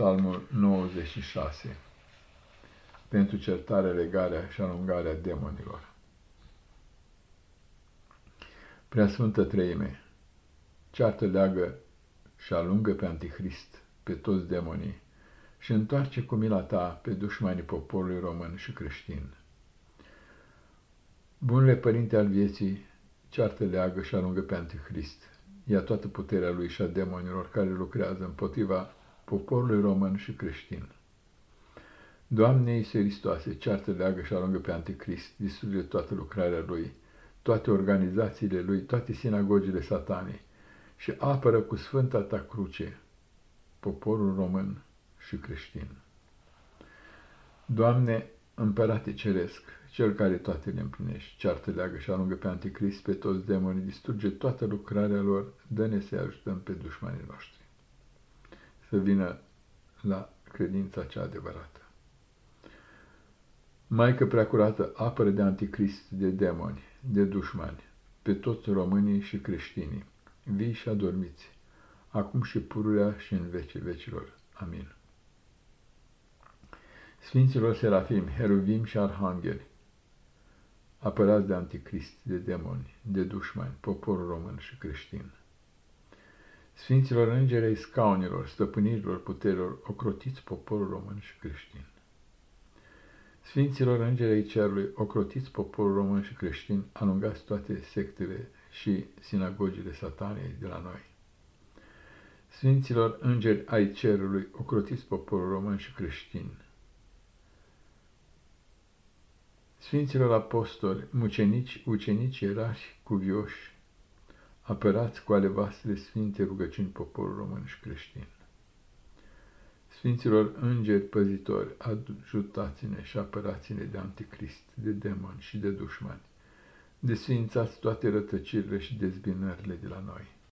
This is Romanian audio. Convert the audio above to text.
Psalmul 96 Pentru certarea, legarea și alungarea demonilor. Preasfântă Treime, ceartă leagă și alungă pe Antichrist, pe toți demonii, și întoarce cu mila ta pe dușmanii poporului român și creștin. Bunule Părinte al vieții, ceartă leagă și alungă pe Antichrist, ia toată puterea lui și a demonilor care lucrează împotriva poporului român și creștin. Doamne Iisuse Hristoase, ceartă leagă și alungă pe Anticrist, distruge toată lucrarea lui, toate organizațiile lui, toate sinagogile satanei și apără cu sfânta ta cruce poporul român și creștin. Doamne, Împărate Ceresc, Cel care toate le împlinești, ceartă leagă și alungă pe Anticrist, pe toți demonii, distruge toată lucrarea lor, dă-ne să ajutăm pe dușmanii noștri să vină la credința cea adevărată. Maică preacurată, apără de anticrist, de demoni, de dușmani, pe toți românii și creștinii, vii și adormiți, acum și pururea și în vece vecilor. Amin. Sfinților Serafim, Heruvim și Arhangheli, apărați de anticrist, de demoni, de dușmani, poporul român și creștin. Sfinților îngerei scaunilor, stăpânirilor puterilor, ocrotiți poporul român și creștin. Sfinților îngerei cerului, ocrotiți poporul român și creștin, alungați toate sectele și sinagogile satanei de la noi. Sfinților îngeri ai cerului, ocrotiți poporul român și creștin. Sfinților apostoli, mucenici, ucenici, erași, cuvioși, apărați cu ale voastre sfinte rugăciuni poporul român și creștin. Sfinților îngeri păzitori, ajutați-ne și apărați-ne de anticrist, de demoni și de dușmani. Desfințați toate rătăcirile și dezbinările de la noi.